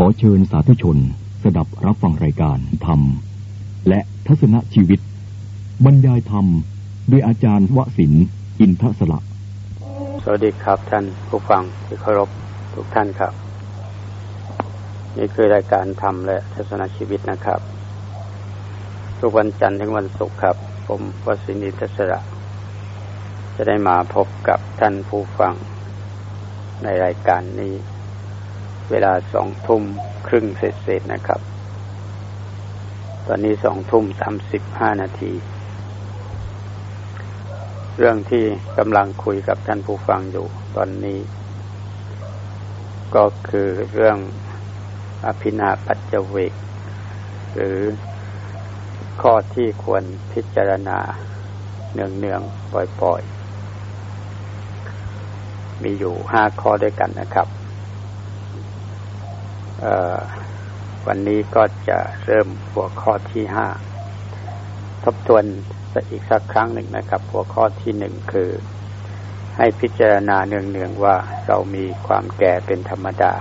ขอเชิญสาธุชนสดับรับฟังรายการธรรม และทัศนชีวิต บรรยายธรรมโดยอาจารย์วสินอินทศละสวัสดีครับท่านผู้ฟังที่เคารพทุกท่านครับ นี่คือรายการธรรมและทัศนชีวิตนะครับ ทุกวันจันทร์ถึงวันศุกร์ครับ ผมวสินอินทศละจะได้มาพบกับท่านผู้ฟังในรายการนี้ เวลาสองทุ่มครึ่งเศษๆนะครับ ตอนนี้สองทุ่มสามสิบห้านาที เรื่องที่กำลังคุยกับท่านผู้ฟังอยู่ตอนนี้ ก็คือเรื่องอภินาปัจเจเวก หรือข้อที่ควรพิจารณาเนืองๆปล่อยๆ มีอยู่ห้าข้อด้วยกันนะครับ วันนี้ก็จะเริ่มหัวข้อที่ห้าทบทวนอีกสักครั้งหนึ่งนะครับ หัวข้อที่หนึ่งคือ ให้พิจารณาเนืองๆว่าเรามีความแก่เป็นธรรมดา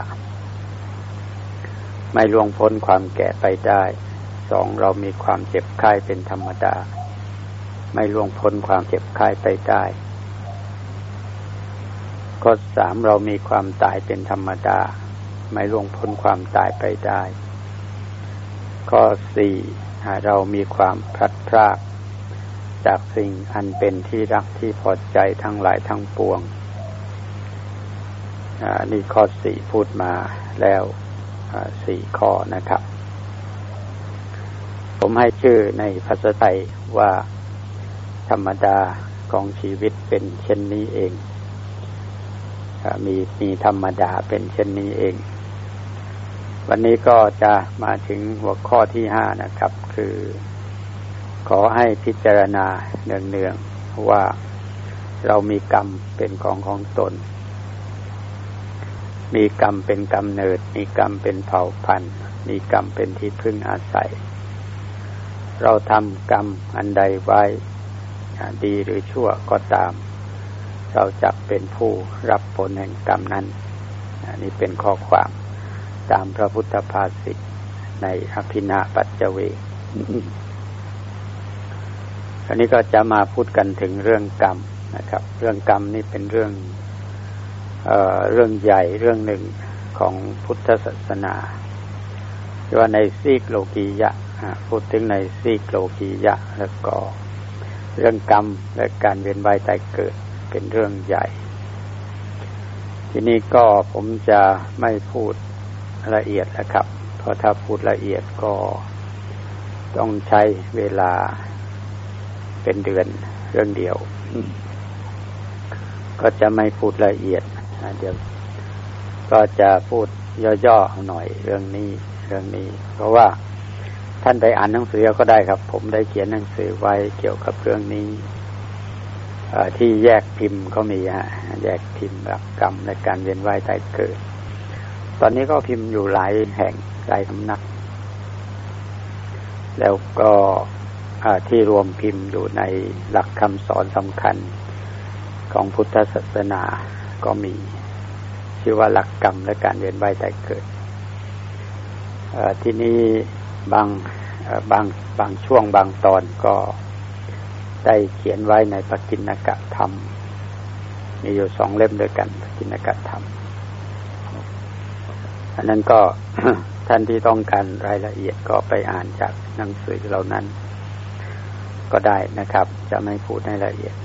ไม่ล่วงพ้นความแก่ไปได้สองเรามีความเจ็บไข้เป็นธรรมดา ไม่ล่วงพ้นความเจ็บไข้ไปได้ข้อสามเรามีความตายเป็นธรรมดา ไม่ล่วงพ้นความตายไปได้ ข้อสี่เรามีความพลัดพราก จากสิ่งอันเป็นที่รักที่พอใจทั้งหลายทั้งปวงนี่ข้อสี่พูดมาแล้วสี่ข้อนะครับ ผมให้ชื่อในภาษาไทยว่าธรรมดาของชีวิตเป็นเช่นนี้เอง มีมีธรรมดาเป็นเช่นนี้เอง วันนี้ก็จะมาถึงหัวข้อที่ห้านะครับ คือ ขอให้พิจารณาเนืองๆว่าเรามีกรรมเป็นของของตน มีกรรมเป็นกำเนิด มีกรรมเป็นเผ่าพันธุ์ มีกรรมเป็นที่พึ่งอาศัย เราทำกรรมอันใดไว้ ดีหรือชั่วก็ตาม เราจะเป็นผู้รับผลแห่งกรรมนั้น นี่เป็นข้อความ ตามพระพุทธภาษิตในอภินาปัจเจเวอันนี้ก็จะมาพูดกันถึงเรื่องกรรมนะครับ เรื่องกรรมนี่เป็นเรื่องเเรื่องใหญ่เรื่องหนึ่งของพุทธศาสนาว่าในซีกโลกียะพูดถึงในซีกโลกียะ แล้วก็เรื่องกรรมและการเวียนว่ายตายเกิดเป็นเรื่องใหญ่ ทีนี้ก็ผมจะไม่พูด ละเอียดนะครับ เพราะถ้าพูดละเอียดก็ต้องใช้เวลาเป็นเดือนเรื่องเดียว ก็จะไม่พูดละเอียดเดี๋ยวก็จะพูดย่อๆหน่อยเรื่องนี้เรื่องนี้ เพราะว่าท่านไปอ่านหนังสือก็ได้ครับ ผมได้เขียนหนังสือไว้เกี่ยวกับเรื่องนี้ที่แยกพิมพ์ก็มีฮะแยกพิมพ์หลักกรรมในการเวียนว่ายตายเกิด ตอนนี้ก็พิมพ์อยู่หลายแห่งหลายสำนัก แล้วก็ที่รวมพิมพ์อยู่ในหลักคำสอนสำคัญของพุทธศาสนาก็มีชื่อว่าหลักกรรมและการเวียนว่ายตายเกิดที่นี้บางบางบางช่วงบางตอนก็ได้เขียนไว้ในปกิณกะธรรม มีอยู่สองเล่มด้วยกันปกิณกะธรรม อันนั้นก็ท่านที่ต้องการรายละเอียดก็ไปอ่านจากหนังสือเหล่านั้น ก็ได้นะครับ จะไม่พูดในละเอียด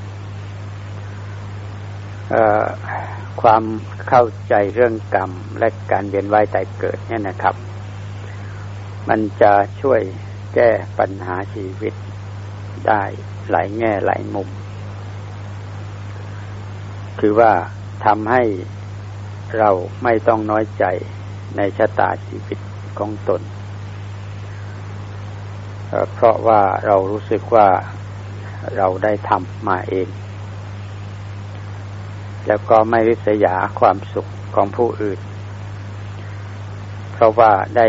ความเข้าใจเรื่องกรรมและการเวียนว่ายตายเกิดเนี่ยนะครับ มันจะช่วยแก้ปัญหาชีวิตได้หลายแง่หลายมุม คือว่าทำให้เราไม่ต้องน้อยใจ ในชะตาชีวิตของตน เพราะว่าเรารู้สึกว่าเราได้ทำมาเอง แล้วก็ไม่ริษยาความสุขของผู้อื่น เพราะว่าได้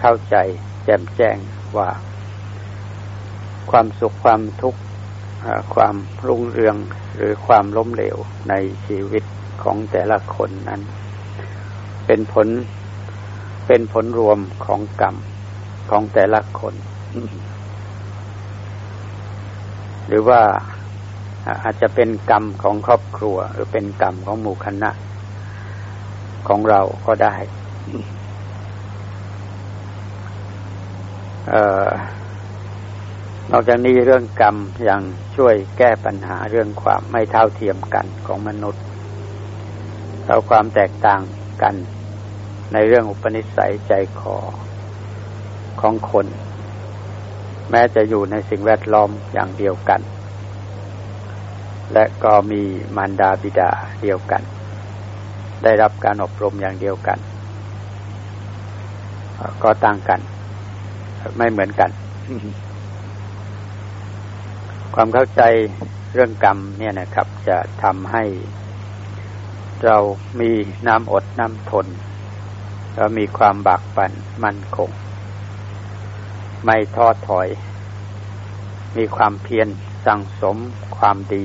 เข้าใจแจ่มแจ้งว่า ความสุขความทุกข์ความรุ่งเรืองหรือความล้มเหลวในชีวิตของแต่ละคนนั้น เป็นผลเป็นผลรวมของกรรมของแต่ละคน หรือว่าอาจจะเป็นกรรมของครอบครัว หรือเป็นกรรมของหมู่คณะ ของเราก็ได้นอกจากนี้เรื่องกรรมยังช่วยแก้ปัญหาเรื่องความไม่เท่าเทียมกันของมนุษย์เราความแตกต่างกัน ในเรื่องอุปนิสัยใจคอของคน แม้จะอยู่ในสิ่งแวดล้อมอย่างเดียวกัน และก็มีมารดาบิดาเดียวกัน ได้รับการอบรมอย่างเดียวกัน ก็ต่างกัน ไม่เหมือนกัน ความเข้าใจเรื่องกรรมเนี่ยนะครับ จะทำให้เรามีน้ำอดน้ำทน เรามีความบากบั่นมั่นคง ไม่ท้อถอย มีความเพียรสั่งสมความดี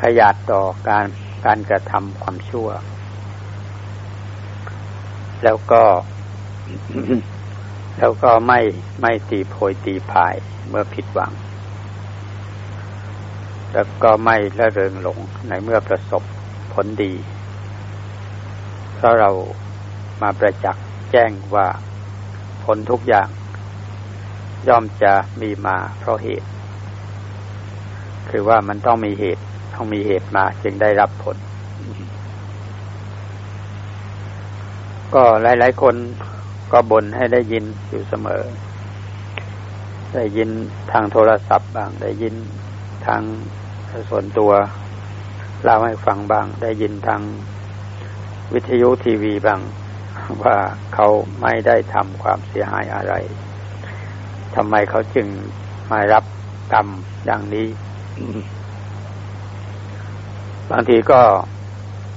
ขยันต่อการการกระทำความชั่ว แล้วก็ แล้วก็ไม่ไม่ตีโพยตีพายเมื่อผิดหวัง แล้วก็ไม่ละเริงหลงในเมื่อประสบผลดี ราะเรามาประจักษ์แจ้งว่าผลทุกอย่าง ย่อมจะมีมาเพราะเหตุ คือว่ามันต้องมีเหตุ ต้องมีเหตุมาจึงได้รับผล ก็หลาย ๆ คนก็บ่นให้ได้ยินอยู่เสมอ ได้ยินทางโทรศัพท์บ้าง ได้ยินทางส่วนตัวเล่าให้ฟังบ้าง ได้ยินทาง วิทยุทีวีบ้างว่าเขาไม่ได้ทำความเสียหายอะไรทำไมเขาจึงมารับกรรมอย่างนี้ บางทีก็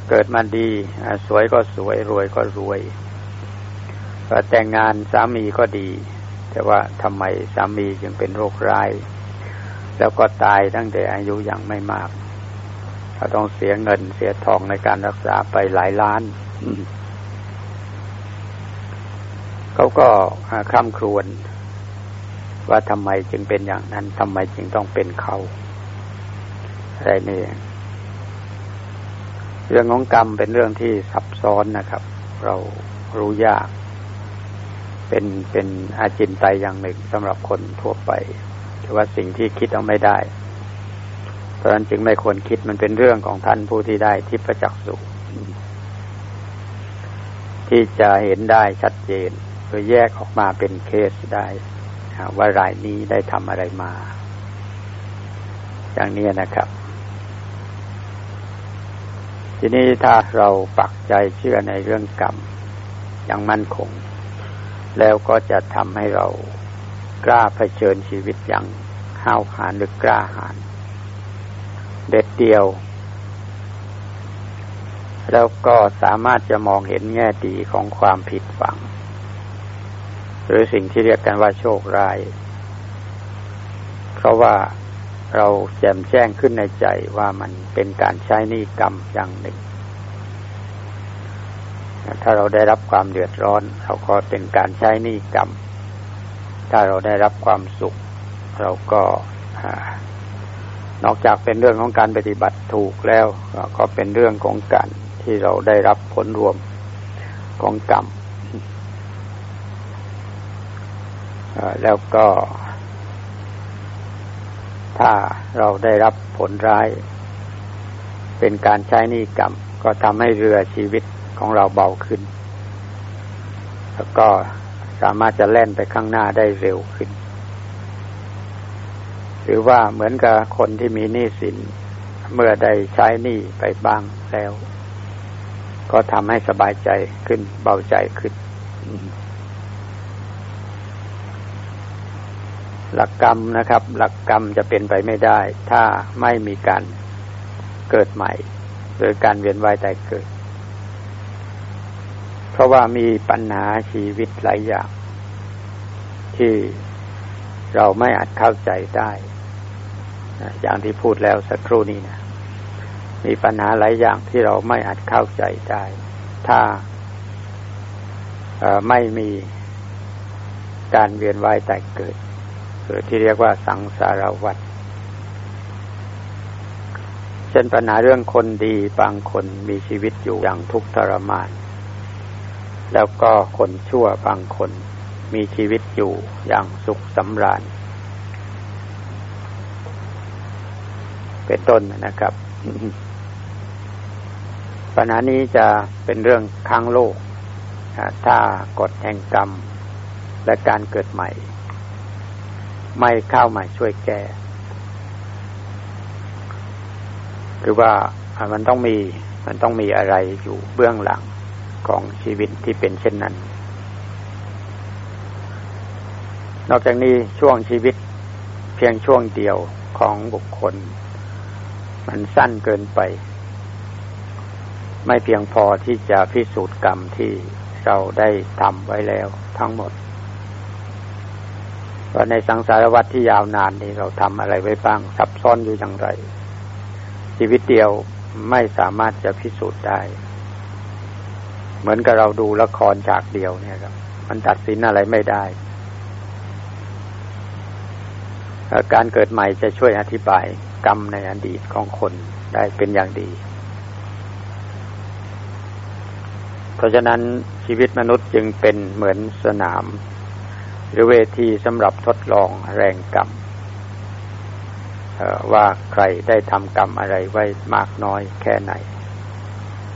เกิดมาดี สวยก็สวย รวยก็รวยแต่งงานสามีก็ดี แต่ว่าทำไมสามีจึงเป็นโรคร้าย แล้วก็ตายตั้งแต่อายุยังไม่มาก เขาต้องเสียเงินเสียทองในการรักษาไปหลายล้าน เขาก็คร่ำครวญว่าทำไมจึงเป็นอย่างนั้นทำไมจึงต้องเป็นเขาอะไรนี่เรื่องของกรรมเป็นเรื่องที่ซับซ้อนนะครับ เรารู้ยาก เป็นเป็นอาจินไตอย่างหนึ่งสำหรับคนทั่วไปถือว่าสิ่งที่คิดเอาไม่ได้ เพราะนั้นจึงไม่ควรคิดมันเป็นเรื่องของท่านผู้ที่ได้ทิพจักสุที่จะเห็นได้ชัดเจนโดยแยกออกมาเป็นเคสได้ว่ารายนี้ได้ทำอะไรมา อย่างนี้นะครับ ทีนี้ถ้าเราปักใจเชื่อในเรื่องกรรมอย่างมั่นคง แล้วก็จะทำให้เรากล้าเผชิญชีวิตอย่างห้าวหาญหรือกล้าหาญ เด็ดเดียว แล้วก็สามารถจะมองเห็นแง่ดีของความผิดหวัง หรือสิ่งที่เรียกกันว่าโชคร้าย เพราะว่าเราแจ่มแจ้งขึ้นในใจว่ามันเป็นการใช้นิกรรมอย่างหนึ่ง ถ้าเราได้รับความเดือดร้อน เราก็เป็นการใช้นิกรรม ถ้าเราได้รับความสุข เราก็ นอกจากเป็นเรื่องของการปฏิบัติถูกแล้ว ก็เป็นเรื่องของการที่เราได้รับผลรวมของกรรมแล้วก็ ถ้าเราได้รับผลร้าย เป็นการใช้นิกรรม ก็ทำให้เรือชีวิตของเราเบาขึ้น แล้วก็สามารถจะแล่นไปข้างหน้าได้เร็วขึ้น หรือว่าเหมือนกับคนที่มีหนี้สิน เมื่อได้ใช้หนี้ไปบ้างแล้ว ก็ทำให้สบายใจขึ้นเบาใจขึ้น หลักกรรมนะครับ หลักกรรมจะเป็นไปไม่ได้ ถ้าไม่มีการเกิดใหม่ โดยการเวียนว่ายตายเกิด เพราะว่ามีปัญหาชีวิตหลายอย่างที่เราไม่อาจเข้าใจได้ อย่างที่พูดแล้วสักครู่นี้นะมีปัญหาหลายอย่างที่เราไม่อาจเข้าใจได้ ถ้าไม่มีการเวียนว่ายแต่เกิดหรือที่เรียกว่าสังสารวัฏเช่นปัญหาเรื่องคนดีบางคนมีชีวิตอยู่อย่างทุกข์ทรมาน แล้วก็คนชั่วบางคนมีชีวิตอยู่อย่างสุขสำราญ เป็นต้นนะครับ ปัญหานี้จะเป็นเรื่องค้างโลก ถ้ากฎแห่งกรรม และการเกิดใหม่ ไม่เข้ามาช่วยแก้หรือว่ามันต้องมีมันต้องมีอะไรอยู่เบื้องหลังของชีวิตที่เป็นเช่นนั้น นอกจากนี้ช่วงชีวิตเพียงช่วงเดียวของบุคคล มันสั้นเกินไป ไม่เพียงพอที่จะพิสูจน์กรรมที่เราได้ทำไว้แล้วทั้งหมดว่าในสังสารวัฏที่ยาวนานนี้เราทำอะไรไว้บ้างซับซ้อนอยู่อย่างไร ชีวิตเดียวไม่สามารถจะพิสูจน์ได้ เหมือนกับเราดูละครฉากเดียวเนี่ยครับ มันตัดสินอะไรไม่ได้ การเกิดใหม่จะช่วยอธิบาย กรรมในอดีตของคนได้เป็นอย่างดี เพราะฉะนั้นชีวิตมนุษย์จึงเป็นเหมือนสนาม หรือเวทีสำหรับทดลองแรงกรรมว่าใครได้ทำกรรมอะไรไว้มากน้อยแค่ไหน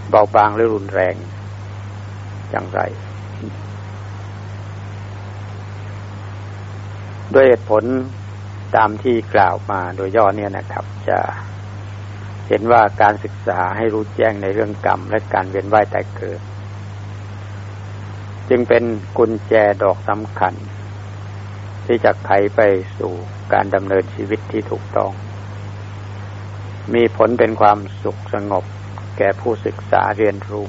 เบาบางหรือรุนแรงอย่างไร ด้วยเหตุผล ตามที่กล่าวมาโดยย่อเนี่ยนะครับ จะเห็นว่าการศึกษาให้รู้แจ้งในเรื่องกรรม และการเวียนว่ายแต่เกิด จึงเป็นกุญแจดอกสำคัญ ที่จะไขไปสู่การดำเนินชีวิตที่ถูกต้อง มีผลเป็นความสุขสงบ แก่ผู้ศึกษาเรียนรู้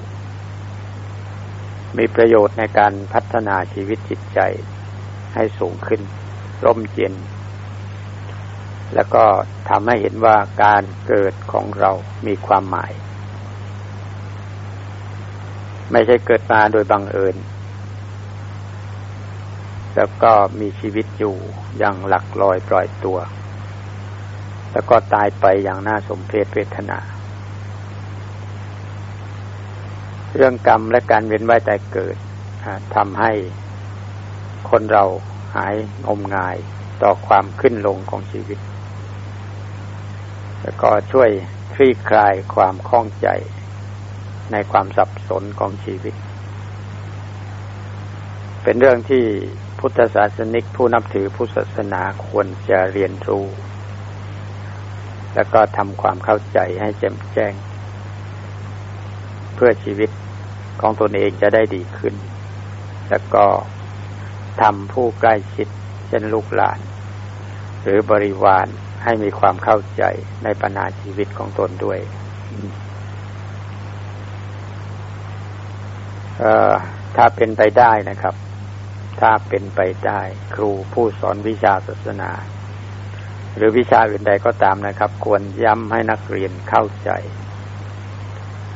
มีประโยชน์ในการพัฒนาชีวิตจิตใจให้สูงขึ้น ร่มเย็น แล้วก็ทำให้เห็นว่าการเกิดของเรามีความหมาย ไม่ใช่เกิดมาโดยบังเอิญ แล้วก็มีชีวิตอยู่อย่างหลักลอยปล่อยตัว แล้วก็ตายไปอย่างน่าสมเพชเวทนา เรื่องกรรมและการเวียนว่ายตายเกิดทำให้คนเราหายงมงายต่อความขึ้นลงของชีวิต แล้วก็ช่วยคลี่คลายความคล่องใจในความสับสนของชีวิต เป็นเรื่องที่พุทธศาสนิกผู้นับถือพุทธศาสนาควรจะเรียนรู้ แล้วก็ทำความเข้าใจให้แจ่มแจ้ง เพื่อชีวิตของตนเองจะได้ดีขึ้น แล้วก็ทำผู้ใกล้ชิดเช่นลูกหลาน หรือบริวาร ให้มีความเข้าใจในปัญหาชีวิตของตนด้วยถ้าเป็นไปได้นะครับ ถ้าเป็นไปได้ ครูผู้สอนวิชาศาสนา หรือวิชาอื่นใดก็ตามนะครับ ควรย้ำให้นักเรียนเข้าใจ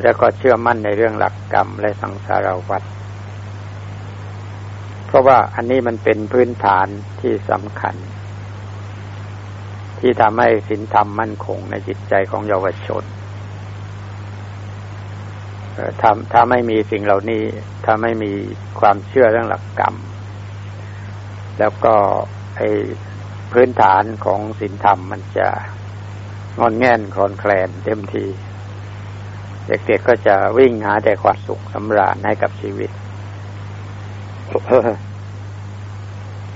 แล้วก็เชื่อมั่นในเรื่องหลักกรรมและสังสารวัฏเพราะว่าอันนี้มันเป็นพื้นฐานที่สำคัญ ที่ทำให้ศีลธรรมมั่นคงในจิตใจของเยาวชนถ้าถ้าไม่มีสิ่งเหล่านี้ ถ้าไม่มีความเชื่อเรื่องหลักกรรม แล้วก็ไอพื้นฐานของศีลธรรมมันจะงอนแง่นคลอนแคลนเต็มที เด็กๆก็จะวิ่งหาแต่ความสุขสำราญให้กับชีวิต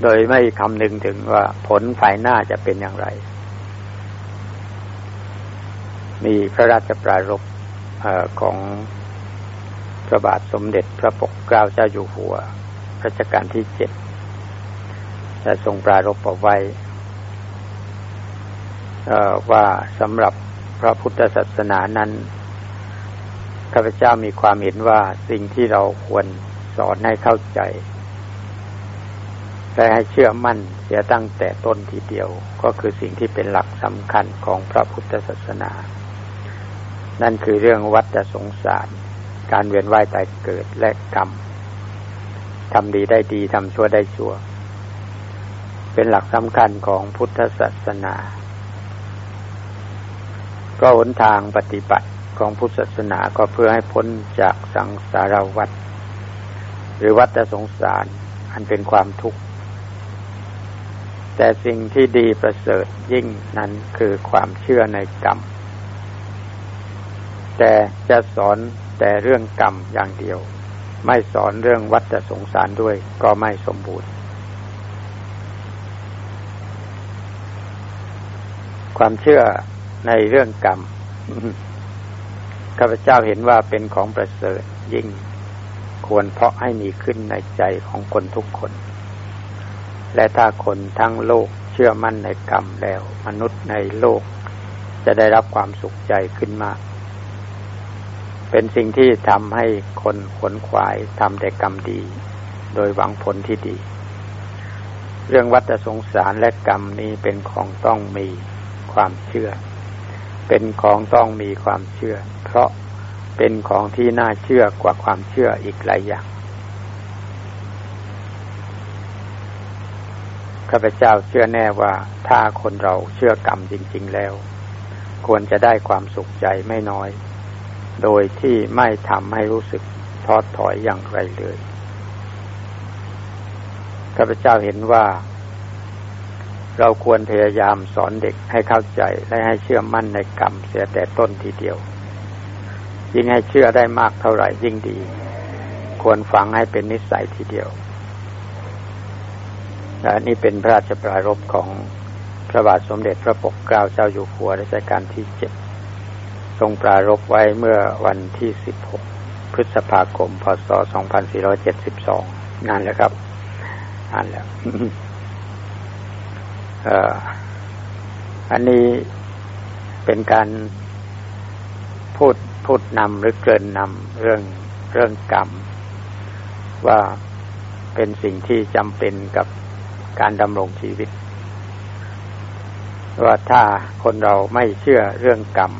โดยไม่คำนึงถึงว่าผลภายหน้าจะเป็นอย่างไร มีพระราชปรารภของพระบาทสมเด็จพระปกเกล้าเจ้าอยู่หัวรัชกาลที่เจ็ดจะทรงปรารบเอาไว้ว่าสำหรับพระพุทธศาสนานั้นข้าพเจ้ามีความเห็นว่าสิ่งที่เราควรสอนให้เข้าใจและให้เชื่อมั่นเสียตั้งแต่ต้นทีเดียวก็คือสิ่งที่เป็นหลักสำคัญของพระพุทธศาสนา นั่นคือเรื่องวัฏสงสาร การเวียนว่ายตายเกิดและกรรมทำดีได้ดีทำชั่วได้ชั่ว เป็นหลักสำคัญของพุทธศาสนา ก็หนทางปฏิบัติของพุทธศาสนาก็เพื่อให้พ้นจากสังสารวัฏหรือวัฏสงสารอันเป็นความทุกข์ แต่สิ่งที่ดีประเสริฐยิ่งนั้นคือความเชื่อในกรรม แต่จะสอนแต่เรื่องกรรมอย่างเดียว ไม่สอนเรื่องวัฏสงสารด้วยก็ไม่สมบูรณ์ ความเชื่อในเรื่องกรรมข้าพเจ้าเห็นว่าเป็นของประเสริฐยิ่งควรเพาะให้มีขึ้นในใจของคนทุกคน และถ้าคนทั้งโลกเชื่อมั่นในกรรมแล้ว มนุษย์ในโลกจะได้รับความสุขใจขึ้นมาก เป็นสิ่งที่ทำให้คนขวนขวายทำแต่กรรมดี โดยหวังผลที่ดี เรื่องวัฏสงสารและกรรมนี้เป็นของต้องมีความเชื่อ เป็นของต้องมีความเชื่อ เพราะเป็นของที่น่าเชื่อกว่าความเชื่ออีกหลายอย่างข้าพเจ้าเชื่อแน่ว่าถ้าคนเราเชื่อกรรมจริง ๆแล้ว ควรจะได้ความสุขใจไม่น้อย โดยที่ไม่ทำให้รู้สึกท้อถอยอย่างไรเลยข้าพเจ้าเห็นว่า เราควรพยายามสอนเด็กให้เข้าใจและให้เชื่อมั่นในกรรมเสียแต่ต้นทีเดียว ยิ่งให้เชื่อได้มากเท่าไหร่ยิ่งดี ควรฝังให้เป็นนิสัยทีเดียวและนี่เป็นพระราชปรารภของพระบาทสมเด็จพระปกเกล้าเจ้าอยู่หัวรัชกาลที่เจ็ด ทรงปรารภไว้เมื่อวันที่สิบหกพฤษภาคม พศสองพันสี่ร้อยเจ็ดสิบสองนานแล้วครับนานแล้วอันนี้เป็นการพูดพูดนำหรือเกินนำเรื่องเรื่องกรรม ว่าเป็นสิ่งที่จำเป็นกับการดำรงชีวิต ว่าถ้าคนเราไม่เชื่อเรื่องกรรม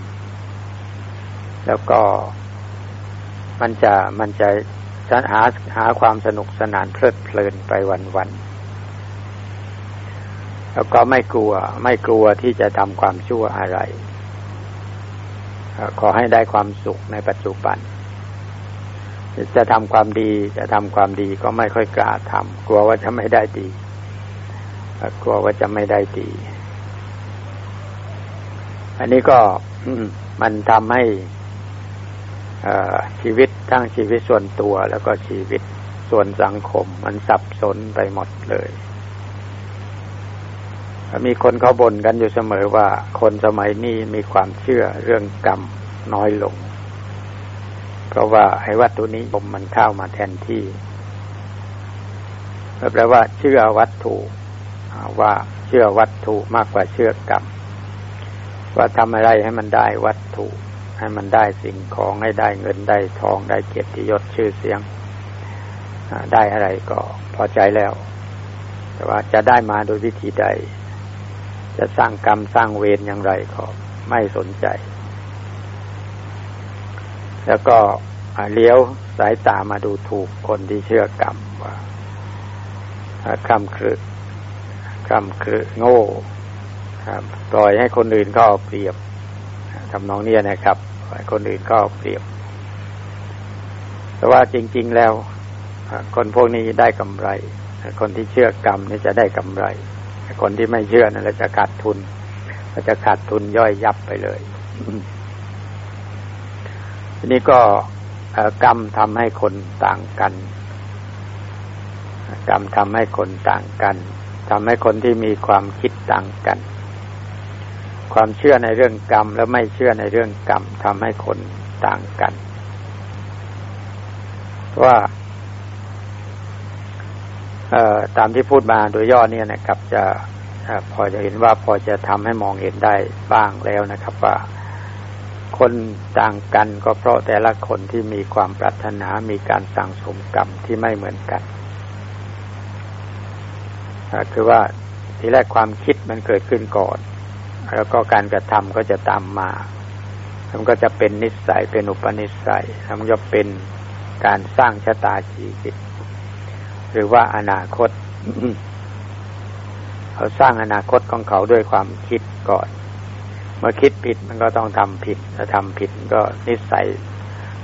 แล้วก็มันจะมันจะหาหาความสนุกสนานเพลิดเพลินไปวันๆแล้วก็ไม่กลัว ไม่กลัวที่จะทำความชั่วอะไร ขอให้ได้ความสุขในปัจจุบัน จะทำความดี จะทำความดีก็ไม่ค่อยกล้าทำกลัวว่าจะไม่ได้ดี กลัวว่าจะไม่ได้ดี อันนี้ก็มันทำให้ ชีวิตทั้งชีวิตส่วนตัวแล้วก็ชีวิตส่วนสังคม มันสับสนไปหมดเลย มีคนเขาบ่นกันอยู่เสมอว่า คนสมัยนี้มีความเชื่อเรื่องกรรมน้อยลง เพราะว่าไอ้วัตถุนี้ผมมันเข้ามาแทนที่แปลว่าเชื่อวัตถุว่าเชื่อวัตถุมากกว่าเชื่อกรรมว่าทำอะไรให้มันได้วัตถุ ให้มันได้สิ่งของให้ได้เงินได้ทองได้เกียรติยศชื่อเสียงได้อะไรก็พอใจแล้ว แต่ว่าจะได้มาโดยวิธีใด จะสร้างกรรมสร้างเวรอย่างไรก็ไม่สนใจ แล้วก็เลี้ยวสายตามาดูถูกคนที่เชื่อกรรมว่าคำคือคำคือโง่ครับปล่อยให้คนอื่นก็เปรียบทำนองนี้นะครับ ปคนอื่นก็เปรียบ แต่ว่าจริง ๆแล้ว คนพวกนี้ได้กำไร คนที่เชื่อกรรมนี่จะได้กำไร คนที่ไม่เชื่อนั่นจะขาดทุนเราจะขาดทุนย่อยยับไปเลยทีนี้ก็กรรมทำให้คนต่างกัน กรรมทำให้คนต่างกันทำให้คนที่มีความคิดต่างกัน ความเชื่อในเรื่องกรรม แล้วไม่เชื่อในเรื่องกรรมทำให้คนต่างกัน ว่าตามที่พูดมาโดยย่อเนี่ยนะครับ จะพอจะเห็นว่าพอจะทำให้มองเห็นได้บ้างแล้วนะครับ ว่าคนต่างกันก็เพราะแต่ละคนที่มีความปรารถนามีการสั่งสมกรรมที่ไม่เหมือนกันคือว่าทีแรกความคิดมันเกิดขึ้นก่อน แล้วก็การกระทำก็จะตามมามันก็จะเป็นนิสัยเป็นอุปนิสัยมันจะเป็นการสร้างชะตาชีวิต หรือว่าอนาคต เขาสร้างอนาคตของเขาด้วยความคิดก่อน เมื่อคิดผิดมันก็ต้องทำผิดถ้าทำผิดก็นิสัย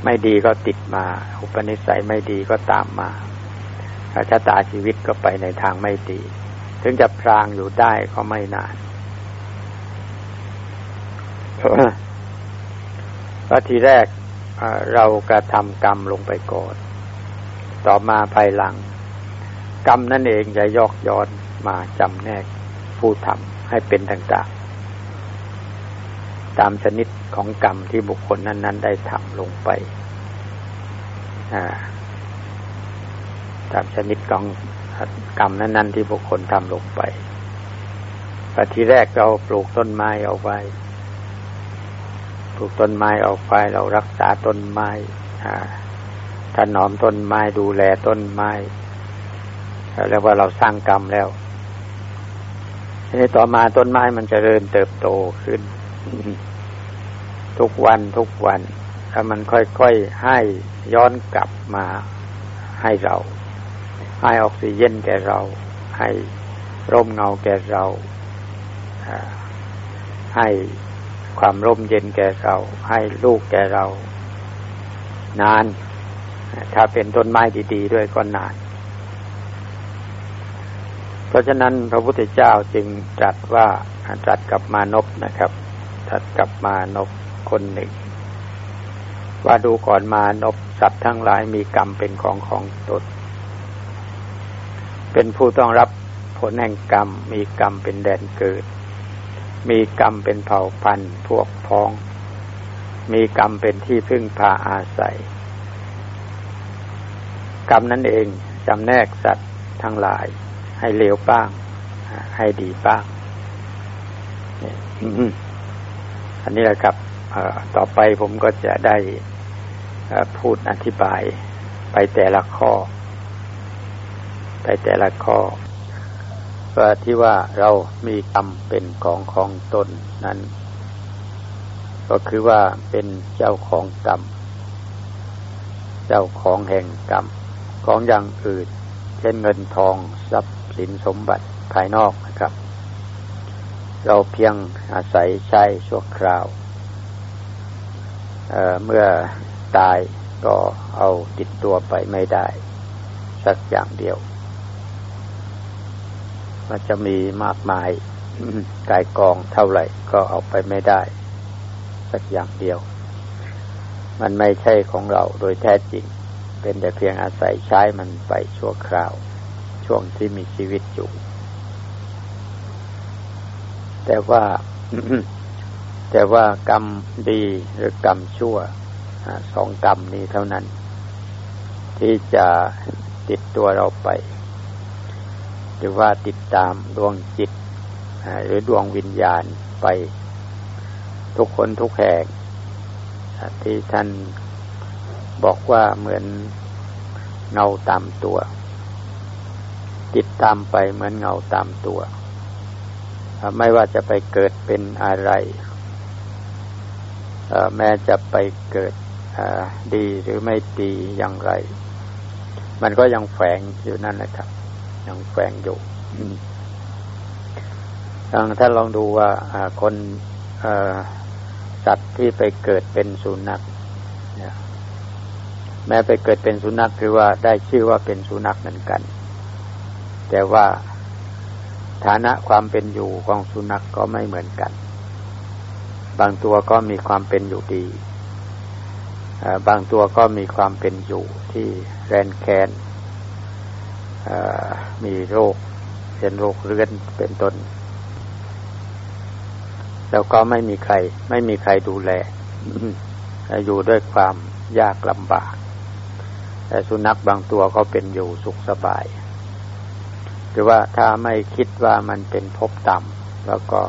ไม่ดีก็ติดมา อุปนิสัยไม่ดีก็ตามมาชะตาชีวิตก็ไปในทางไม่ดี ถึงจะพรางอยู่ได้ก็ไม่นาน เพราะทีแรกเรากระทำกรรมลงไปก่อน ต่อมาภายหลัง กรรมนั่นเองจะยอกย้อนมาจำแนกผู้ทำให้เป็นต่างๆ ตามชนิดของกรรมที่บุคคลนั้น ๆ ได้ทำลงไปตามชนิดของกรรมนั้น ๆ ที่บุคคลทำลงไปปทีแรกเราปลูกต้นไม้เอาไว้ ปลูกต้นไม้เอาไว้เรารักษาต้นไม้ถนอมต้นไม้ดูแลต้นไม้เรียกว่าเราสร้างกรรมแล้วทีนี้ต่อมาต้นไม้มันจเจริญเติบโตขึ้น ทุกวันทุกวันถ้ามันค่อยๆให้ย้อนกลับมาให้เรา ให้ออกซิเจนแก่เรา ให้ร่มเงาแก่เราให้ ความร่มเย็นแก่เรา ให้ลูกแก่เรา นาน ถ้าเป็นต้นไม้ดีๆด้วยก็นาน เพราะฉะนั้นพระพุทธเจ้าจึงตรัสว่าตรัสกับมานพนะครับตรัสกับมานพคนหนึ่ง ว่าดูก่อนมานพสัตว์ทั้งหลายมีกรรมเป็นของของตนเป็นผู้ต้องรับผลแห่งกรรมมีกรรมเป็นแดนเกิด มีกรรมเป็นเผ่าพันธุ์พวกพ้อง มีกรรมเป็นที่พึ่งพาอาศัย กรรมนั่นเองจำแนกสัตว์ทั้งหลาย ให้เลวบ้าง ให้ดีบ้างอันนี้แหละครับต่อไปผมก็จะได้พูดอธิบายไปแต่ละข้อ ไปแต่ละข้อ ว่าที่ว่าเรามีกรรมเป็นของของตนนั้น ก็คือว่าเป็นเจ้าของกรรม เจ้าของแห่งกรรม ของอย่างอื่น เช่นเงินทองทรัพย์สินสมบัติภายนอกนะครับ เราเพียงอาศัยใช้ชั่วคราวเเมื่อตายก็เอาติดตัวไปไม่ได้ สักอย่างเดียว มันจะมีมากมายกายกองเท่าไหร่ก็เอาไปไม่ได้ สักอย่างเดียว มันไม่ใช่ของเราโดยแท้จริง เป็นแต่เพียงอาศัยใช้มันไปชั่วคราว ช่วงที่มีชีวิตอยู่ แต่ว่าแต่ว่ากรรมดีหรือกรรมชั่วสองกรรมนี้เท่านั้น ที่จะติดตัวเราไป หรือว่าติดตามดวงจิต หรือดวงวิญญาณไปทุกคนทุกแห่งที่ท่านบอกว่าเหมือนเงาตามตัว ติดตามไปเหมือนเงาตามตัว ไม่ว่าจะไปเกิดเป็นอะไร แม้จะไปเกิดดีหรือไม่ดีอย่างไร มันก็ยังแฝงอยู่นั่นแหละครับ ยังแฝงอยู่ถ้าลองดูว่าคนสัตว์ที่ไปเกิดเป็นสุนัขแม้ไปเกิดเป็นสุนัขคือว่าได้ชื่อว่าเป็นสุนัขเหมือนกัน แต่ว่าฐานะความเป็นอยู่ของสุนัขกก็ไม่เหมือนกัน บางตัวก็มีความเป็นอยู่ดี บางตัวก็มีความเป็นอยู่ที่แรนแคน มีโรคเช่นโรคเรื้อนเป็นต้น แล้วก็ไม่มีใคร ไม่มีใครดูแล อยู่ด้วยความยากลำบาก แต่สุนัขบางตัวก็เป็นอยู่สุขสบาย หรือว่าถ้าไม่คิดว่ามันเป็นภพต่ำแล้วก็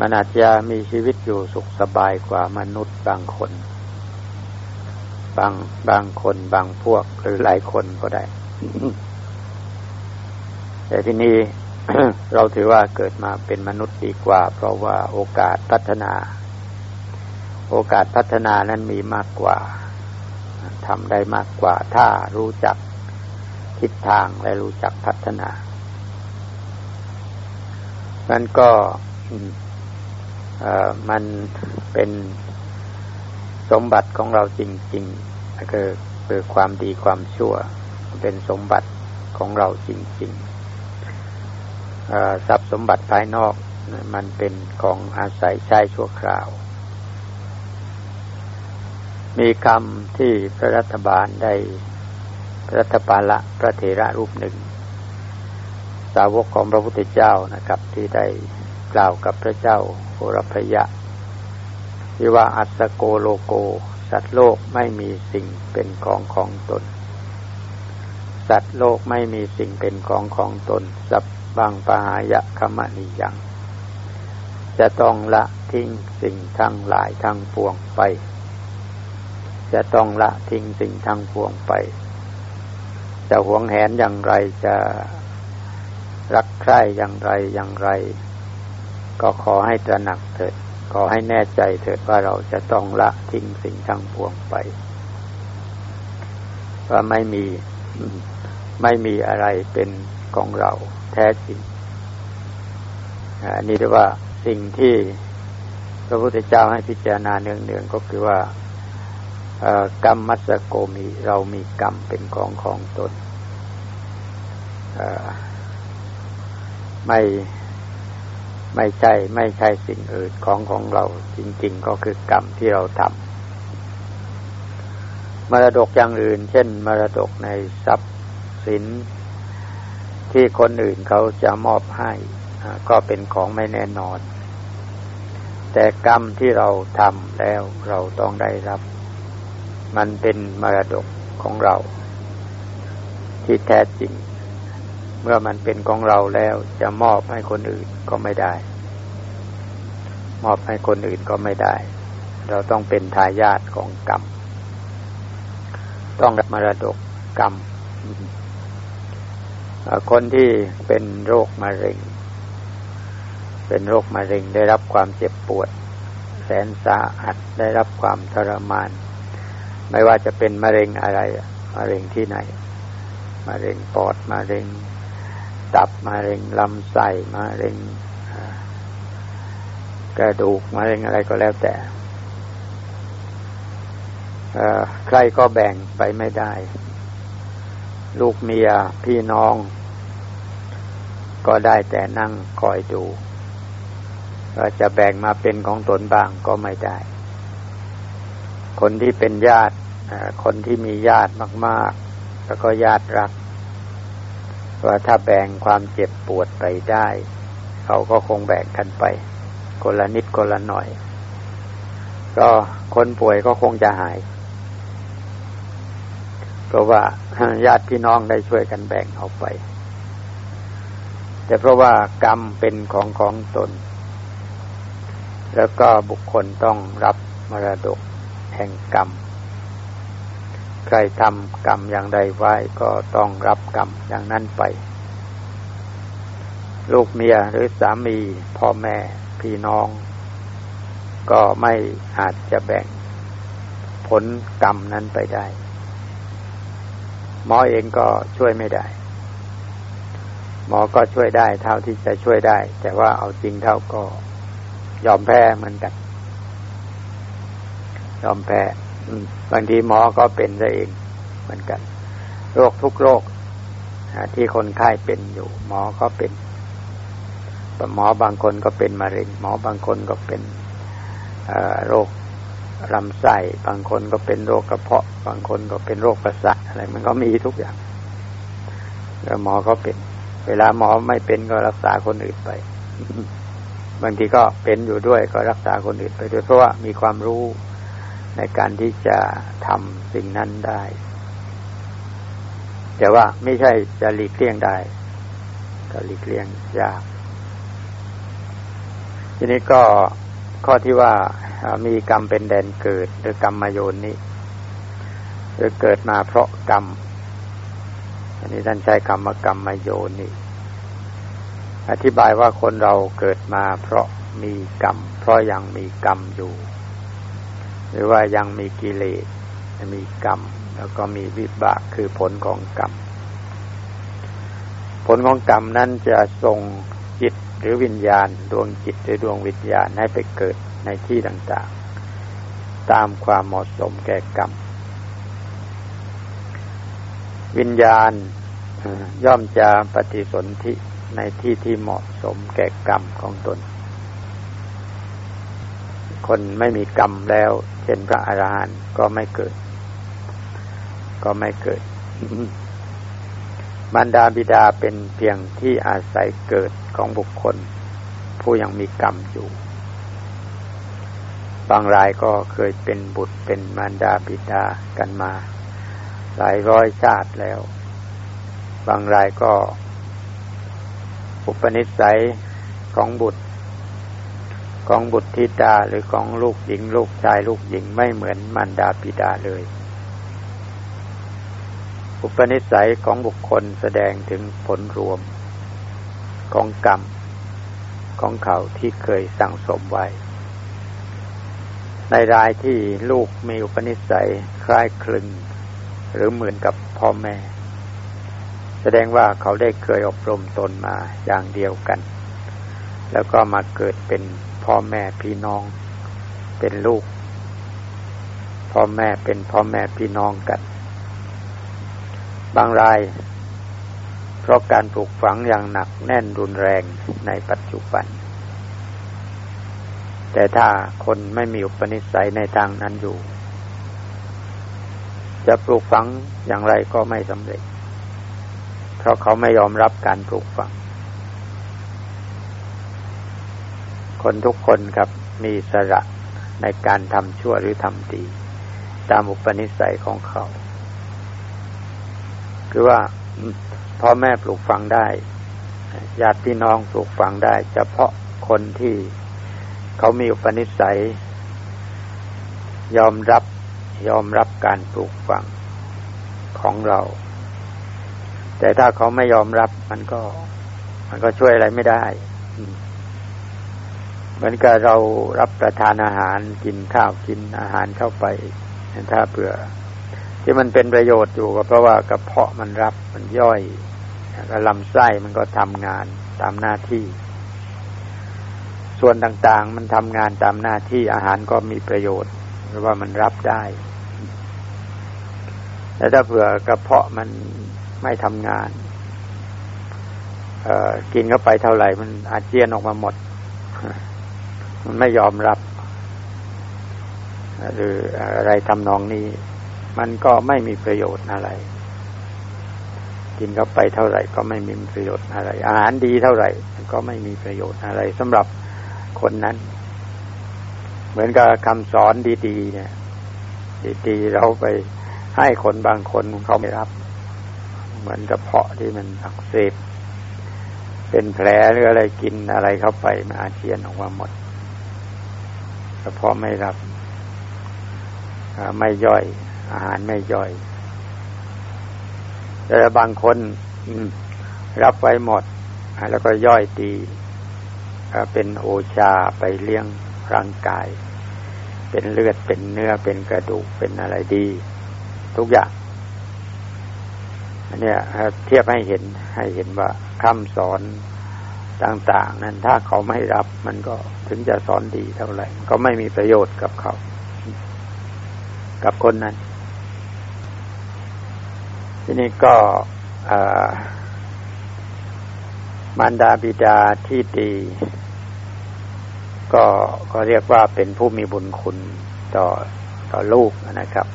มันอาจจะมีชีวิตอยู่สุขสบายกว่ามนุษย์บางคน บางบางคนบางพวกหรือหลายคนก็ได้ แต่ที่นี้เราถือว่าเกิดมาเป็นมนุษย์ดีกว่า เพราะว่าโอกาสพัฒนา โอกาสพัฒนานั้นมีมากกว่าทำได้มากกว่า ถ้ารู้จักทิศทางและรู้จักพัฒนานั้นก็มันเป็นสมบัติของเราจริงๆคือคือความดีความชั่ว เป็นสมบัติของเราจริง ๆ ทรัพย์สมบัติภายนอก มันเป็นของอาศัยใช้ชั่วคราว มีคำที่พระรัฐบาลได้รัฐบาละพระเถระรูปหนึ่ง สาวกของพระพุทธเจ้านะครับ ที่ได้กล่าวกับพระเจ้าโอรพยะที่ว่าอัสโกโลโก สัตว์โลกไม่มีสิ่งเป็นของของตน สัตว์โลกไม่มีสิ่งเป็นของของตน สับ บางปหายะคมนิยัง จะต้องละทิ้งสิ่งทั้งหลายทั้งปวงไป จะต้องละทิ้งสิ่งทั้งปวงไป จะหวงแหนอย่างไรจะรักใคร่อย่างไรอย่างไร ก็ขอให้ตระหนักเถิดขอให้แน่ใจเถิดว่าเราจะต้องละทิ้งสิ่งทั้งปวงไป ว่าไม่มีไม่มีอะไรเป็นของเรา แท้จริงอันนี้เรียกว่าสิ่งที่พระพุทธเจ้าให้พิจารณาเนืองๆก็คือว่ากรรมมัสโกมีเรามีกรรมเป็นของของตนไม่ไม่ใช่ไม่ใช่สิ่งอื่นของของเราจริง ๆ ก็คือกรรมที่เราทำมรดกอย่างอื่น เช่น มรดกในทรัพย์สิน ที่คนอื่นเขาจะมอบให้ก็เป็นของไม่แน่นอน แต่กรรมที่เราทำแล้วเราต้องได้รับ มันเป็นมรดกของเรา ที่แท้จริง เมื่อมันเป็นของเราแล้วจะมอบให้คนอื่นก็ไม่ได้ มอบให้คนอื่นก็ไม่ได้ เราต้องเป็นทายาทของกรรม ต้องรับมรดกกรรม คนที่เป็นโรคมะเร็ง เป็นโรคมะเร็งได้รับความเจ็บปวด แสนสาหัสได้รับความทรมาน ไม่ว่าจะเป็นมะเร็งอะไรมะเร็งที่ไหนมะเร็งปอดมะเร็ง ตับมะเร็งลำไส้มะเร็งกระดูกมะเร็งอะไรก็แล้วแต่ใครก็แบ่งไปไม่ได้ ลูกเมียพี่น้อง ก็ได้แต่นั่งคอยดูก็จะแบ่งมาเป็นของตนบ้างก็ไม่ได้ คนที่เป็นญาติคนที่มีญาติมาก ๆ แล้วก็ญาติรักว่าถ้าแบ่งความเจ็บปวดไปได้ เขาก็คงแบ่งกันไป คนละนิดคนละหน่อย ก็คนป่วยก็คงจะหาย เพราะว่าญาติพี่น้องได้ช่วยกันแบ่งเอาไป แต่เพราะว่ากรรมเป็นของของตน แล้วก็บุคคลต้องรับมรดกแห่งกรรม ใครทำกรรมอย่างใดไว้ก็ต้องรับกรรมอย่างนั้นไป ลูกเมียหรือสามีพ่อแม่พี่น้อง ก็ไม่อาจจะแบ่งผลกรรมนั้นไปได้ หมอเองก็ช่วยไม่ได้ หมอก็ช่วยได้เท่าที่จะช่วยได้ แต่ว่าเอาจริงเท่าก็ยอมแพ้เหมือนกัน ยอมแพ้บางทีหมอก็เป็นซะเองเหมือนกัน โรคทุกโรคที่คนไข้เป็นอยู่ หมอก็เป็นหมอบางคนก็เป็นมะเร็ง หมอบางคนก็เป็นโรคลำไส้บางคนก็เป็นโรคกระเพาะ บางคนก็เป็นโรคประสาทอะไร มันก็มีทุกอย่างแล้วหมอก็เป็น เวลาหมอไม่เป็นก็รักษาคนอื่นไป บางทีก็เป็นอยู่ด้วยก็รักษาคนอื่นไปด้วยเพราะว่ามีความรู้ในการที่จะทำสิ่งนั้นได้ แต่ว่าไม่ใช่จะหลีกเลี่ยงได้ก็หลีกเลี่ยงยาก ทีนี้ก็ข้อที่ว่ามีกรรมเป็นแดนเกิด หรือกรรมมาโยนนี้หรือเกิดมาเพราะกรรม อันนี้ท่านใช้คำว่ากรรมมาโยนนี่อธิบายว่าคนเราเกิดมาเพราะมีกรรม เพราะยังมีกรรมอยู่ หรือว่ายังมีกิเลสมีกรรม แล้วก็มีวิบากคือผลของกรรม ผลของกรรมนั้นจะส่งจิตหรือวิญญาณ ดวงจิตหรือดวงวิญญาณให้ไปเกิดในที่ต่างๆ ตามความเหมาะสมแก่กรรม วิญญาณย่อมจะปฏิสนธิในที่ที่เหมาะสมแก่กรรมของตน คนไม่มีกรรมแล้ว เช่นพระอรหันต์ก็ไม่เกิด ก็ไม่เกิด มารดาบิดาเป็นเพียงที่อาศัยเกิดของบุคคล ผู้ยังมีกรรมอยู่ บางรายก็เคยเป็นบุตรเป็นมารดาบิดากันมา หลายร้อยชาติแล้ว บางรายก็ อุปนิสัยของบุตร ของบุตรธิดาหรือของลูกหญิง ลูกชายลูกหญิงไม่เหมือนมารดาบิดาเลย อุปนิสัยของบุคคลแสดงถึงผลรวม ของกรรม ของเขาที่เคยสั่งสมไว้ในรายที่ลูกมีอุปนิสัยคล้ายคลึง หรือเหมือนกับพ่อแม่ แสดงว่าเขาได้เคยอบรมตนมาอย่างเดียวกัน แล้วก็มาเกิดเป็นพ่อแม่พี่น้องเป็นลูก พ่อแม่เป็นพ่อแม่พี่น้องกัน บางราย เพราะการปลูกฝังอย่างหนักแน่นรุนแรงในปัจจุบัน แต่ถ้าคนไม่มีอุปนิสัยในทางนั้นอยู่ จะปลูกฝังอย่างไรก็ไม่สำเร็จ เพราะเขาไม่ยอมรับการปลูกฝัง คนทุกคนครับมีสระในการทำชั่วหรือทำดี ตามอุปนิสัยของเขา คือว่าพ่อแม่ปลูกฝังได้ญาติพี่น้องปลูกฝังได้ เฉพาะคนที่เขามีอุปนิสัย ยอมรับ ยอมรับการปลูกฝังของเรา แต่ถ้าเขาไม่ยอมรับมันก็ มันก็ช่วยอะไรไม่ได้เหมือนกับเรารับประทานอาหารกินข้าวกินอาหารเข้าไปถ้าเผื่อ ที่มันเป็นประโยชน์อยู่ก็เพราะว่ากระเพาะมันรับมันย่อยก็ลำไส้มันก็ทำงานตามหน้าที่ ส่วนต่างๆ มันทำงานตามหน้าที่อาหารก็มีประโยชน์ เพราะว่ามันรับได้แต่ถ้าเผื่อกระเพาะมันไม่ทำงาน เออกินเข้าไปเท่าไหร่ มันอาเจียนออกมาหมด มันไม่ยอมรับหรืออะไรทำนองนี้ มันก็ไม่มีประโยชน์อะไร กินเข้าไปเท่าไหร่ ก็ไม่มีประโยชน์อะไร อาหารดีเท่าไหร่ ก็ไม่มีประโยชน์อะไรสำหรับคนนั้น มือนกับคำสอนดีๆเนี่ย ดีๆเราไปให้คนบางคนเขาไม่รับ เหมือนกับเพาะที่มันอักเสบเป็นแผลหรืออะไรกินอะไรเข้าไปมันอาเจียนออกมาหมดแต่พอไม่รับไม่ย่อย อาหารไม่ย่อย แต่บางคนรับไว้หมด แล้วก็ย่อยดีเป็นโอชาไปเลี้ยงร่างกาย เป็นเลือดเป็นเนื้อเป็นกระดูกเป็นอะไรดี ทุกอย่างอันนี้เทียบให้เห็นให้เห็นว่าคำสอนต่าง ๆ นั้นถ้าเขาไม่รับมันก็ถึงจะสอนดีเท่าไหร่ ก็ไม่มีประโยชน์กับเขา กับคนนั้น ทีนี้ก็มารดาบิดาที่ดี ก็ก็เรียกว่าเป็นผู้มีบุญคุณต่อต่อลูกนะครับ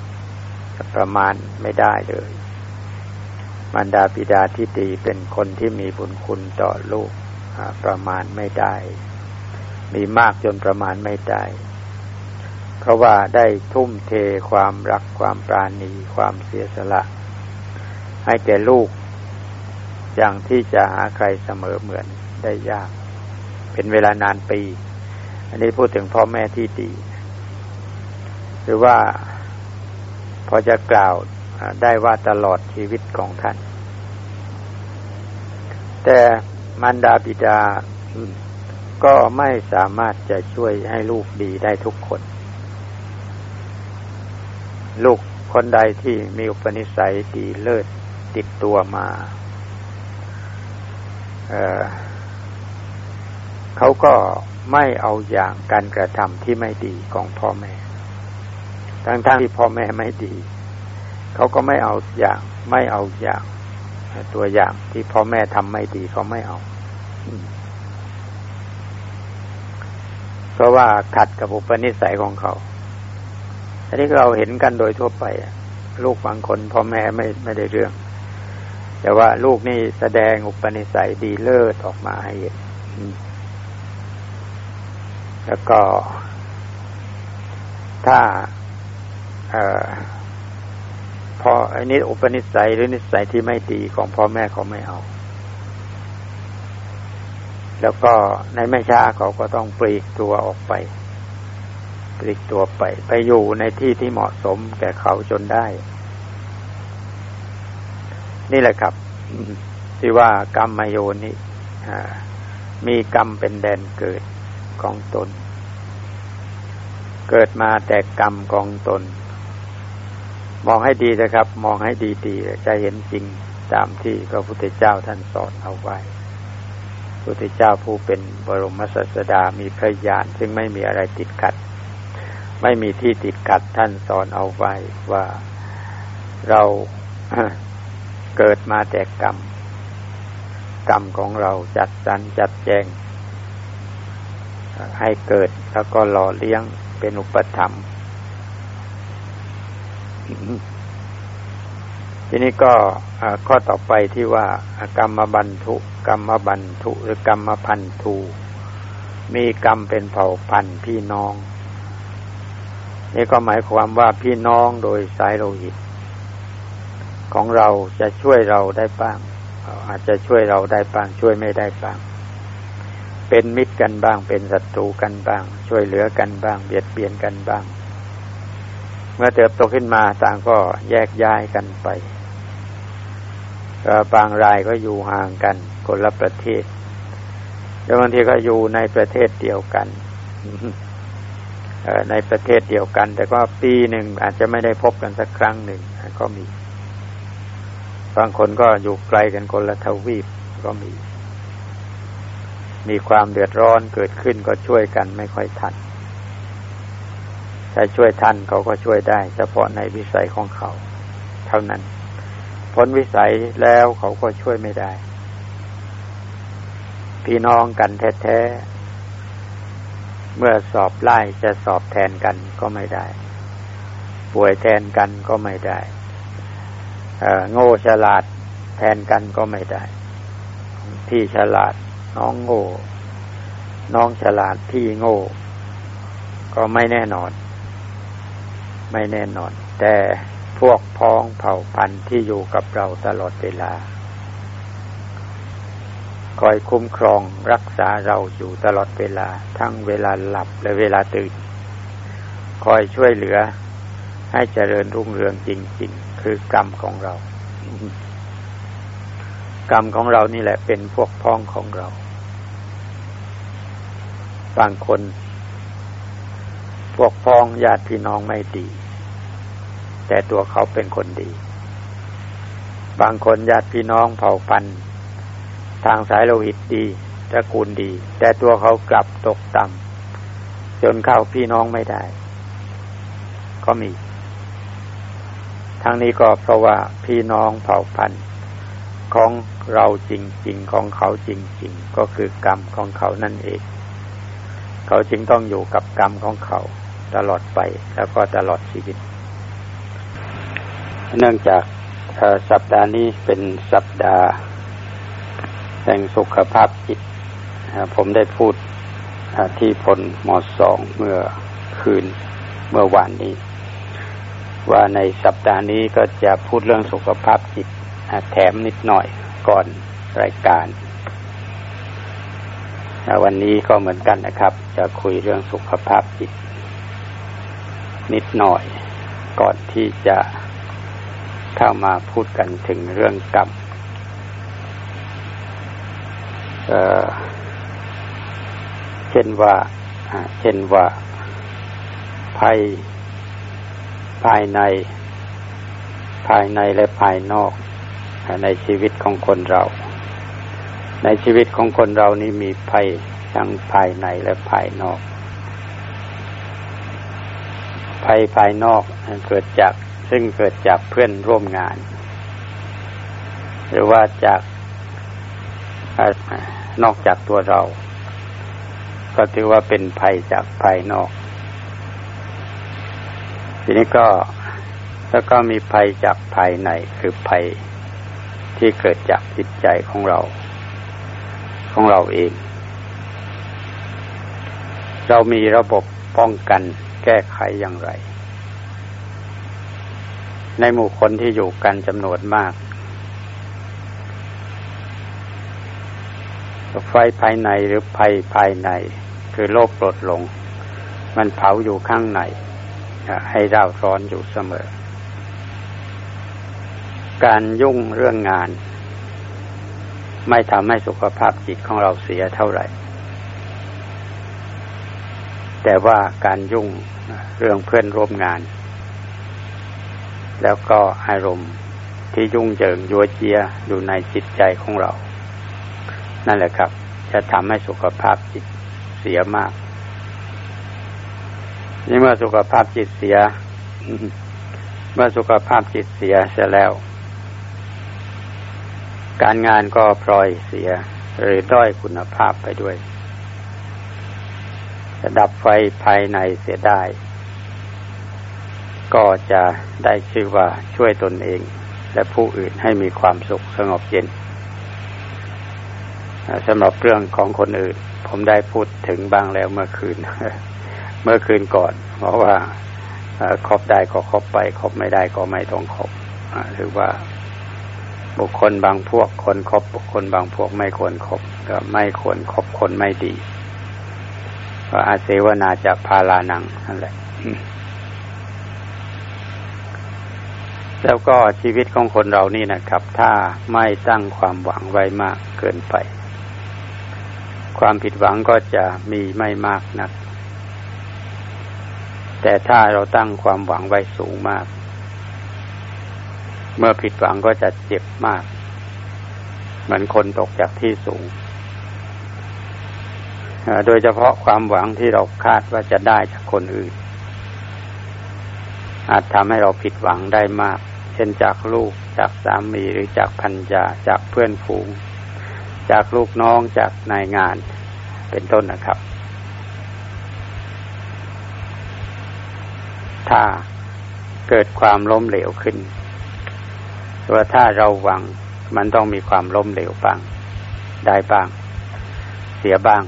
ประมาณไม่ได้เลย มารดาบิดาที่ดีเป็นคนที่มีบุญคุณต่อลูกประมาณไม่ได้ มีมากจนประมาณไม่ได้ เพราะว่าได้ทุ่มเทความรักความปราณีความเสียสละ ให้แก่ลูก อย่างที่จะหาใครเสมอเหมือนได้ยาก เป็นเวลานานปี อันนี้พูดถึงพ่อแม่ที่ดี หรือว่าพอจะกล่าวได้ว่าตลอดชีวิตของท่าน แต่มารดาบิดาก็ไม่สามารถจะช่วยให้ลูกดีได้ทุกคน ลูกคนใดที่มีอุปนิสัยดีเลิศติดตัวมาเเขาก็ ไม่เอาอย่างการกระทำที่ไม่ดีของพ่อแม่ ทั้งๆทที่พ่อแม่ไม่ดี เขาก็ไม่เอาอย่างไม่เอาอย่าง ตัวอย่างที่พ่อแม่ทำไม่ดีเขาไม่เอาเพราะว่าขัดกับอุปนิสัยของเขาอันนี้เราเห็นกันโดยทั่วไป ลูกบางคนพ่อแม่ไม่ไม่ได้เรื่อง แต่ว่าลูกนี่แสดงอุปนิสัยดีเลิศออกมาให้เห็น แล้วก็ ถ้าอพออันนี้อุปนิสัยหรือนิสัยที่ไม่ดีของพ่อแม่เขาไม่เอา แล้วก็ในไม่ช้าเขาก็ต้องปลีกตัวออกไป ปลีกตัวไป ไปอยู่ในที่ที่เหมาะสมแก่เขาจนได้ นี่แหละครับ ที่ว่ากรรมมโยนี่มีกรรมเป็นแดนเกิด ของตน เกิดมาแต่กรรมของตน มองให้ดีนะครับ มองให้ดีๆจะเห็นจริงตามที่พระพุทธเจ้าท่านสอนเอาไว้พระพุทธเจ้าผู้เป็นบรมศาสดามีพระญาณซึ่งไม่มีอะไรติดขัด ไม่มีที่ติดขัดท่านสอนเอาไว้ว่าเราเกิดมาแต่กรรม กรรมของเราจัดสรรจัดแจง ให้เกิดแล้วก็หล่อเลี้ยงเป็นอุปธรรมทีนี้ก็ข้อต่อไปที่ว่ากรรมบันทุกรรมบันทุหรือกรรมพันธุมีกรรมเป็นเผ่าพันธุ์พี่น้อง นี่ก็หมายความว่าพี่น้องโดยสายโลหิต ของเราจะช่วยเราได้บ้าง อาจจะช่วยเราได้บ้างช่วยไม่ได้บ้าง เป็นมิตรกันบ้าง เป็นศัตรูกันบ้าง ช่วยเหลือกันบ้าง เบียดเบียนกันบ้าง เมื่อเติบโตขึ้นมาต่างก็แยกย้ายกันไปบางรายก็อยู่ห่างกันคนละประเทศแล้วบางทีก็อยู่ในประเทศเดียวกันในประเทศเดียวกัน แต่ก็ปีหนึ่งอาจจะไม่ได้พบกันสักครั้งหนึ่งก็มี บางคนก็อยู่ไกลกันคนละทวีปก็มี มีความเดือดร้อนเกิดขึ้นก็ช่วยกันไม่ค่อยทันถ้าช่วยทันเขาก็ช่วยได้ เฉพาะในวิสัยของเขา เท่านั้น พ้นวิสัยแล้วเขาก็ช่วยไม่ได้ พี่น้องกันแท้ๆ เมื่อสอบไล่จะสอบแทนกันก็ไม่ได้ ป่วยแทนกันก็ไม่ได้โง่ฉลาดแทนกันก็ไม่ได้ ที่ฉลาด น้องโง่ น้องฉลาดพี่โง่ ก็ไม่แน่นอน ไม่แน่นอน แต่พวกพ้องเผ่าพันธุ์ที่อยู่กับเราตลอดเวลา คอยคุ้มครองรักษาเราอยู่ตลอดเวลา ทั้งเวลาหลับและเวลาตื่น คอยช่วยเหลือให้เจริญรุ่งเรืองจริง ๆ คือกรรมของเรา กรรมของเรานี่แหละเป็นพวกพ้องของเรา บางคน พวกพ้องญาติพี่น้องไม่ดี แต่ตัวเขาเป็นคนดี บางคนญาติพี่น้องเผ่าพันธุ์ทางสายโลหิตดีตระกูลดี แต่ตัวเขากลับตกต่ำจนเข้าพี่น้องไม่ได้ ก็มี ทั้งนี้ก็เพราะว่าพี่น้องเผ่าพันธุ์ของเราจริง ๆ ของเขาจริง ๆ ก็คือกรรมของเขานั่นเอง เขาจึงต้องอยู่กับกรรมของเขาตลอดไปแล้วก็ตลอดชีวิต เนื่องจากสัปดาห์นี้เป็นสัปดาห์แห่งสุขภาพจิต ผมได้พูดที่พลมอสองเมื่อคืนเมื่อวานนี้ ว่าในสัปดาห์นี้ก็จะพูดเรื่องสุขภาพจิตแถมนิดหน่อยก่อนรายการ วันนี้ก็เหมือนกันนะครับ จะคุยเรื่องสุขภาพจิต นิดหน่อย ก่อนที่จะเข้ามาพูดกันถึงเรื่องกรรมเช่นว่าเช่นว่าภัยภายใน ภายในและภายนอก ในชีวิตของคนเรา ในชีวิตของคนเรานี่มีภัยทั้งภายในและภายนอก ภัยภายนอกเกิดจากซึ่งเกิดจากเพื่อนร่วมงาน หรือว่าจากนอกจากตัวเรา ก็ถือว่าเป็นภัยจากภายนอก ทีนี้ก็แล้วก็มีภัยจากภายในคือภัยที่เกิดจากจิตใจของเรา ของเราเอง เรามีระบบป้องกันแก้ไขอย่างไร ในหมู่คนที่อยู่กันจำนวนมาก ไฟภายในหรือภัยภายใน คือโลภโกรธหลง มันเผาอยู่ข้างใน ให้เร่าร้อนอยู่เสมอ การยุ่งเรื่องงาน ไม่ทำให้สุขภาพจิตของเราเสียเท่าไหร่ แต่ว่าการยุ่งเรื่องเพื่อนร่วมงาน แล้วก็อารมณ์ที่ยุ่งเหยิงยัวเจียอยู่ในจิตใจของเรา นั่นแหละครับ จะทำให้สุขภาพจิตเสียมาก นี่เมื่อสุขภาพจิตเสีย เมื่อสุขภาพจิตเสียเสียแล้ว การงานก็พลอยเสียหรือด้อยคุณภาพไปด้วยจะดับไฟภายในเสียได้ ก็จะได้ชื่อว่าช่วยตนเอง และผู้อื่นให้มีความสุขสงบเย็นสำหรับเรื่องของคนอื่น ผมได้พูดถึงบ้างแล้วเมื่อคืน เมื่อคืนก่อน เพราะว่าครบได้ก็ครบไปครบไม่ได้ก็ไม่ต้องครบหรือว่า บุคคลบางพวกคนครบบุคคลบางพวกไม่ควรครบก็ไม่ควรครบคนไม่ดีว่าอาเสวนาจะพาลานังนั่นแหละแล้วก็ชีวิตของคนเรานี่นะครับ ถ้าไม่ตั้งความหวังไว้มากเกินไป ความผิดหวังก็จะมีไม่มากนัก แต่ถ้าเราตั้งความหวังไว้สูงมาก เมื่อผิดหวังก็จะเจ็บมาก เหมือนคนตกจากที่สูง โดยเฉพาะความหวังที่เราคาดว่าจะได้จากคนอื่น อาจทำให้เราผิดหวังได้มาก เช่นจากลูกจากสามีหรือจากพันยาจากเพื่อนฝูง จากลูกน้องจากนายงานเป็นต้นนะครับ ถ้าเกิดความล้มเหลวขึ้น ว่าถ้าเราหวังมันต้องมีความล้มเหลวบ้าง ได้บ้าง เสียบ้าง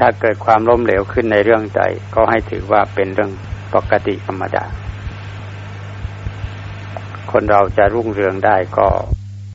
ถ้าเกิดความล้มเหลวขึ้นในเรื่องใดก็ให้ถือว่าเป็นเรื่องปกติธรรมดา คนเราจะรุ่งเรืองได้ก็